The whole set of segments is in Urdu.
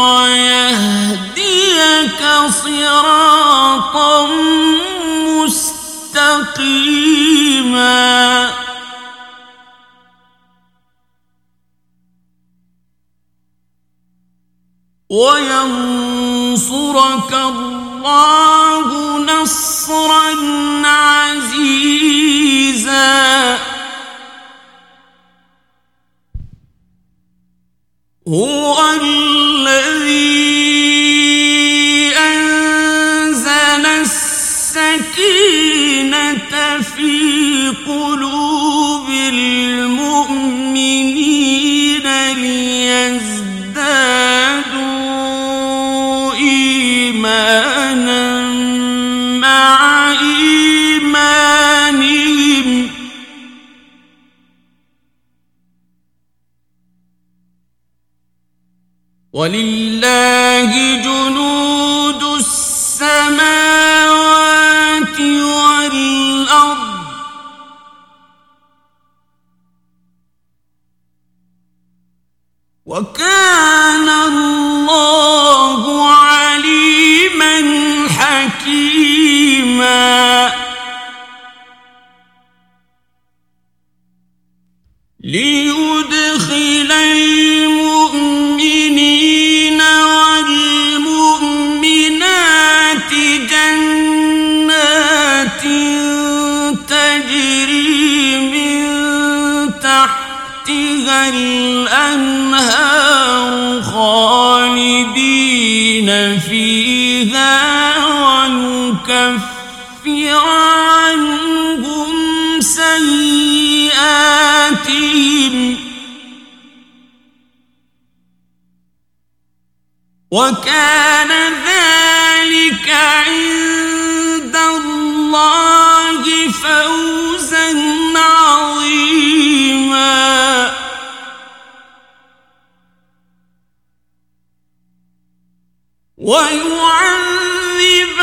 ويهديك صراطا مستقيما. وينصرك الله نصرا عزيزا. هو وَلِلَّهِ جُنُودٌ الأنهار خالدين فيها ونكفر عنهم سيئاتهم وكان ذلك عند الله فوزا وَيُعَذِّبَ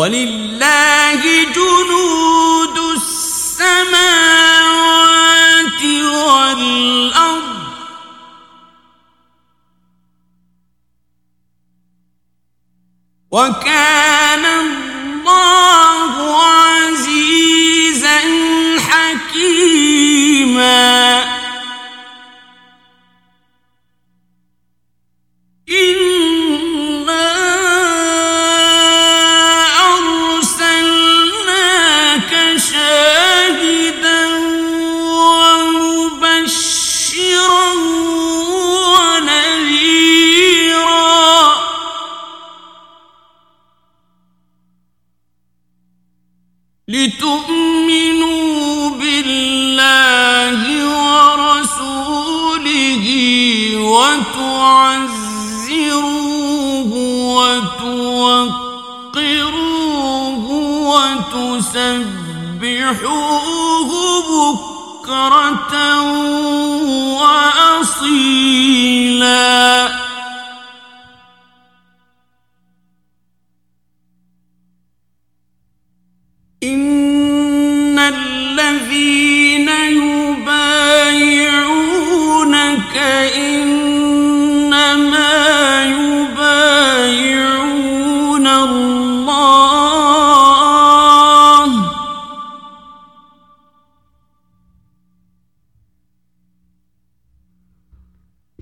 وللہ جنود السماوات وكان لتؤمنوا بالله ورسوله وتعزروه وتوقروه وتسبحوه بكرة وأصيلاً.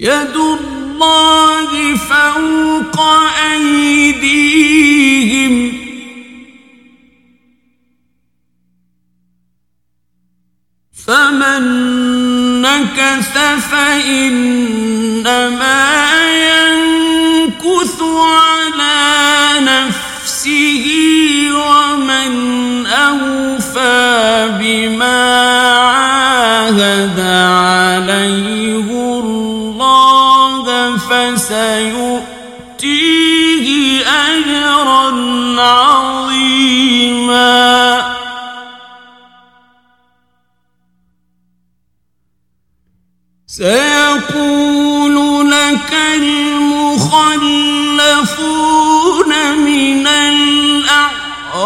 يد الله فوق أيديهم. فمن نكث فإنما ينكث على نفسه ومن أوفى بما عاهد عليه. فسيؤتيه أجرا عظيما. سيقول لك المخلفون من الأعراب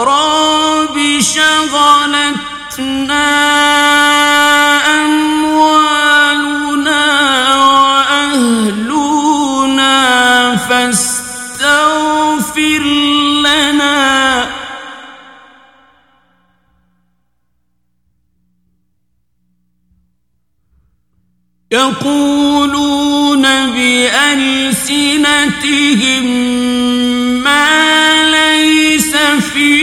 شغلتنا يقولون بألسنتهم ما ليس في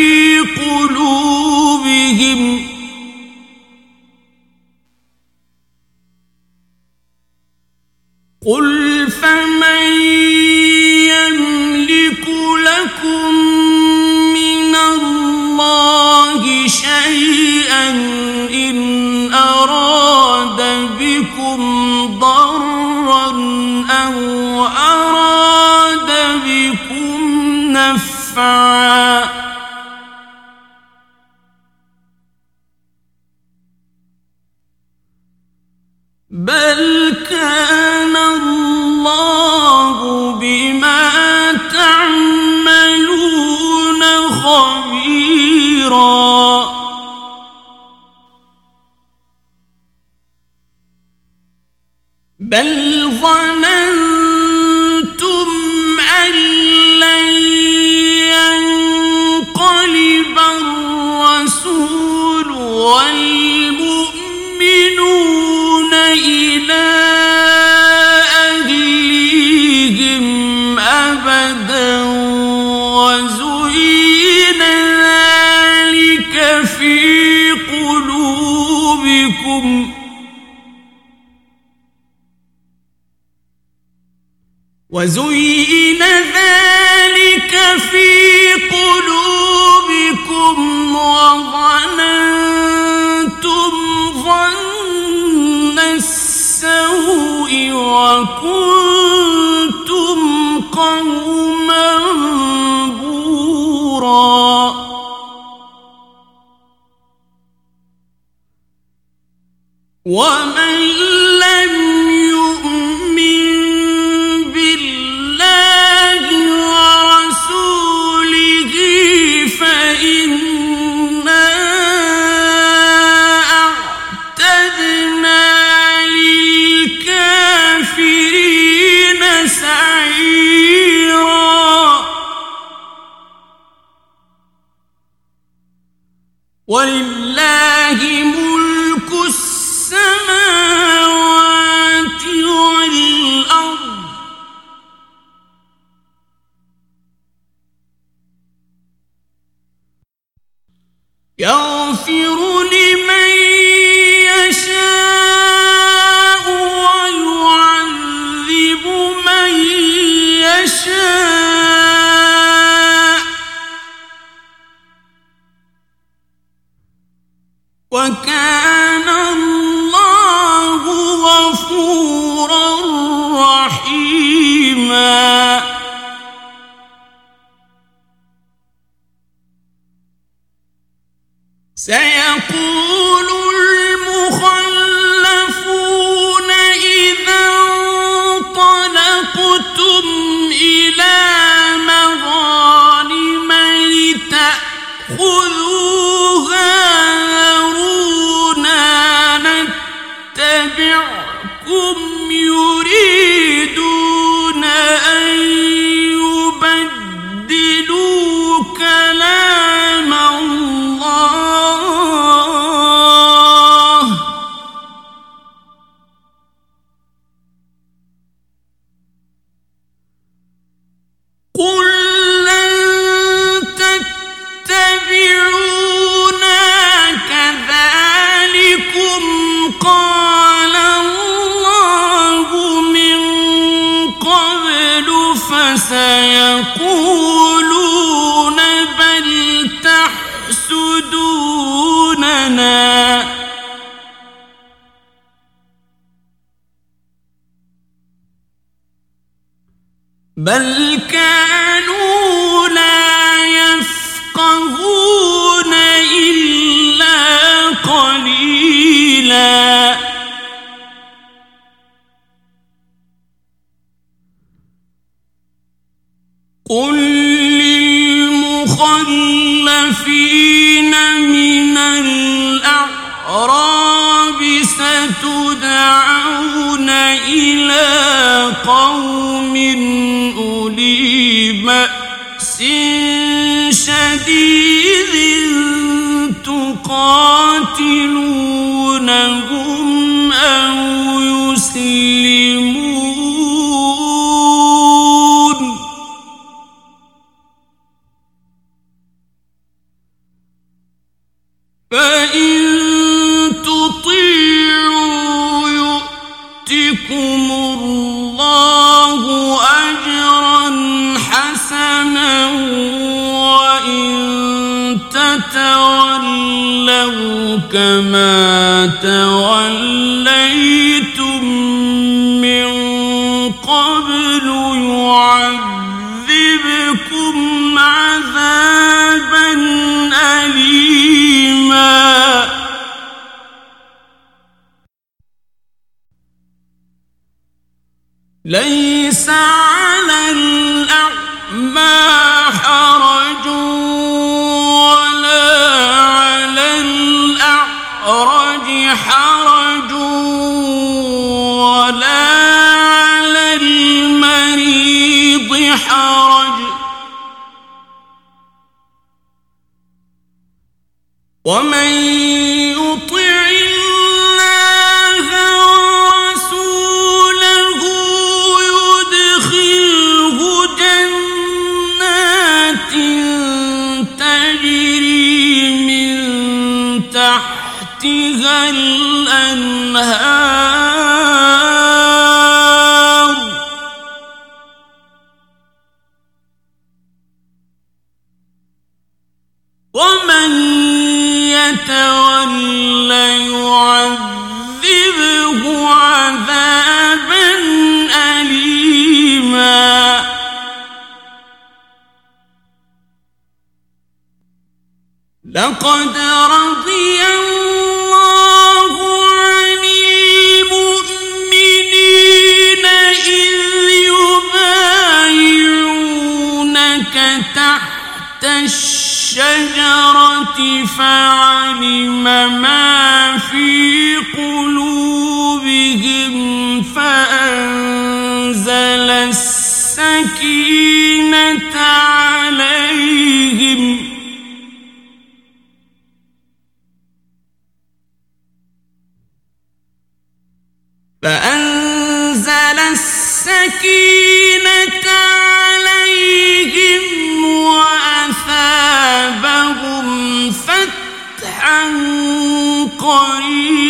وزين ذلك في قلوبكم وظننتم ظن السوء وكنتم قوما بورا ومن وَلِلَّهِ مُلْكُ السماوات كما توليتم من قبل يعذبكم عذابا أليما ليس حرج ومن لقد رضي الله عن المؤمنين إذ يبايعونك تحت الشجرة فعلم ما في قلوبهم فأنزل السكينة عليهم فأنزل السكينة عليهم وأثابهم فتحا قريبا.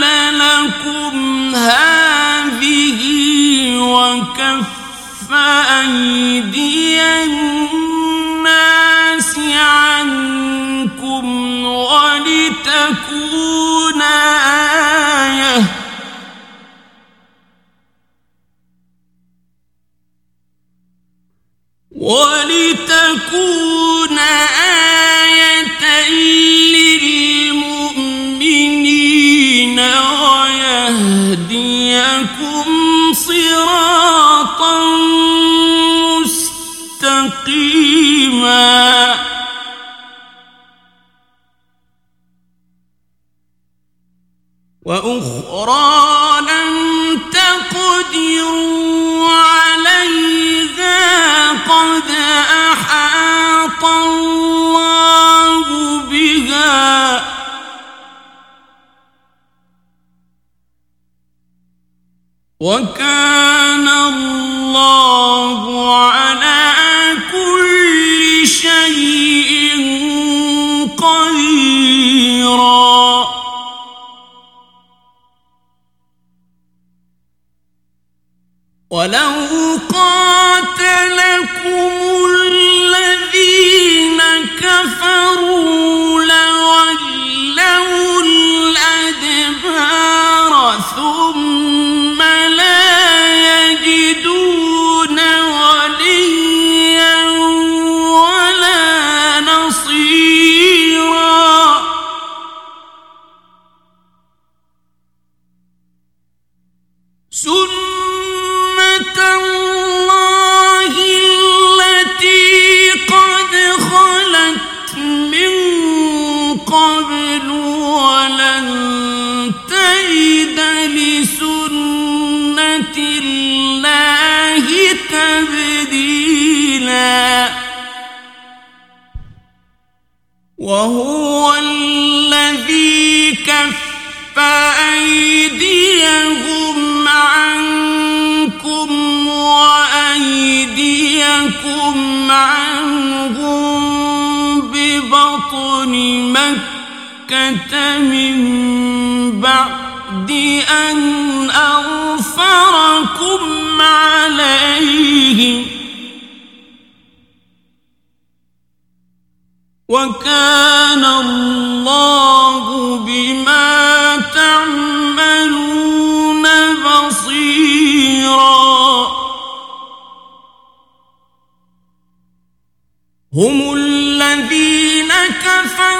جعل لكم هذه وكف أيدي الناس عنكم ولتكون آية يهديكم صراطا مستقيما. وأخرى وَكَ سكت من بعد أن أغفركم عليهم وكان الله بما تعملون بصيرا هم الذين كفروا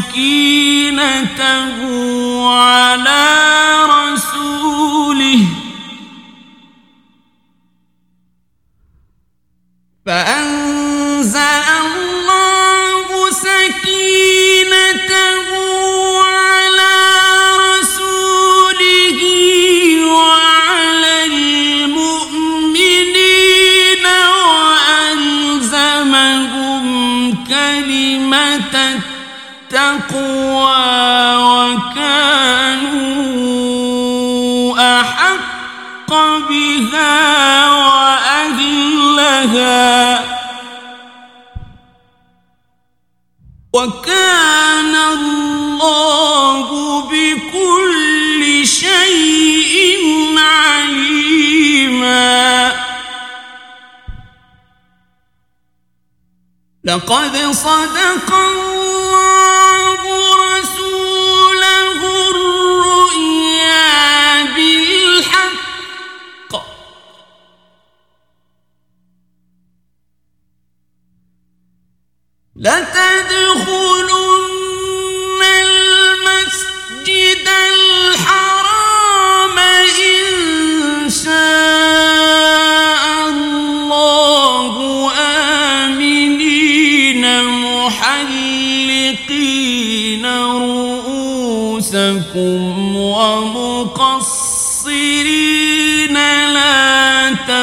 سكينته على رسوله. فأنزل الله سكينته على رسوله وعلى المؤمنين وألزمهم كلمة التقوى وكانوا أحق بها وأهلها وكان الله بكل شيء عليما لقد صدق الله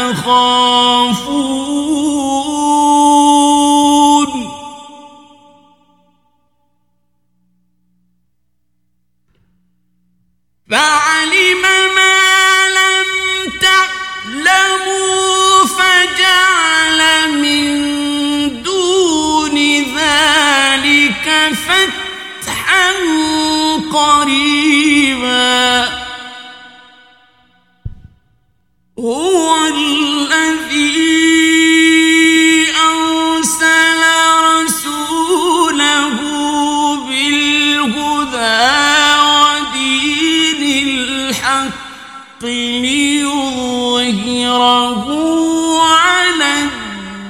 لا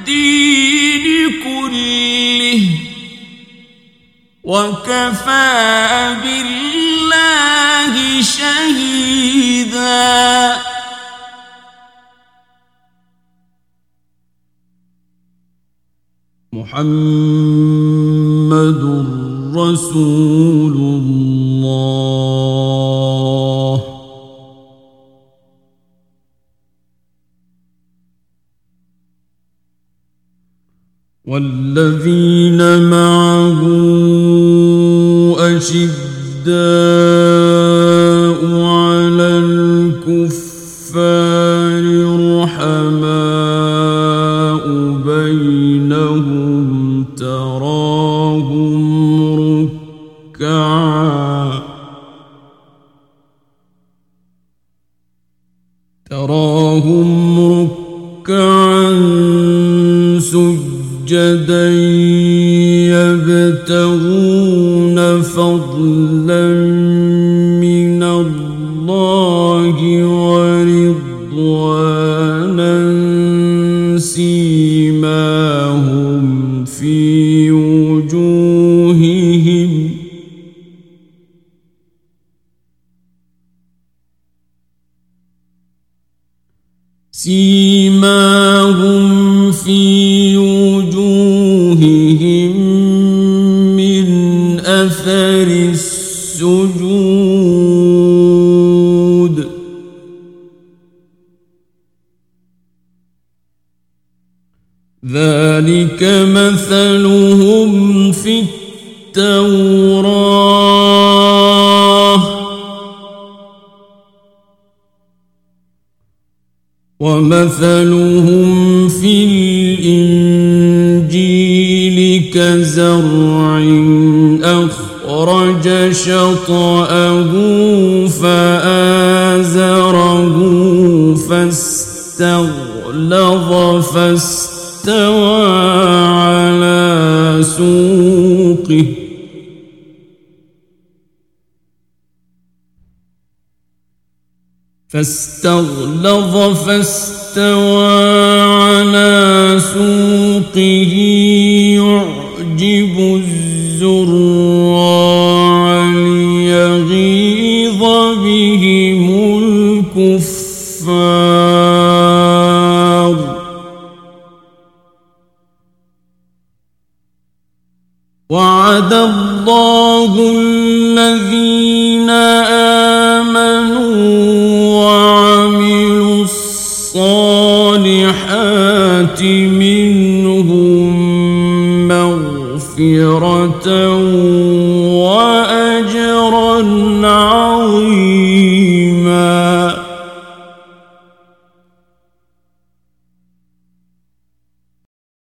الدين كله وكفى بالله شهيدا محمد رسول والذين معه أشداء على الكفار رحماء بينهم تراهم ركعا جدی ذلك مثلهم في التوراه ومثلهم في الإنجيل كزرع أخرج شطأه فآزره فاستغلظ فاستغلظ استوى على سوقه. فاستغلظ فاستوى على سوقه يعجب الزراع وعد الله الذين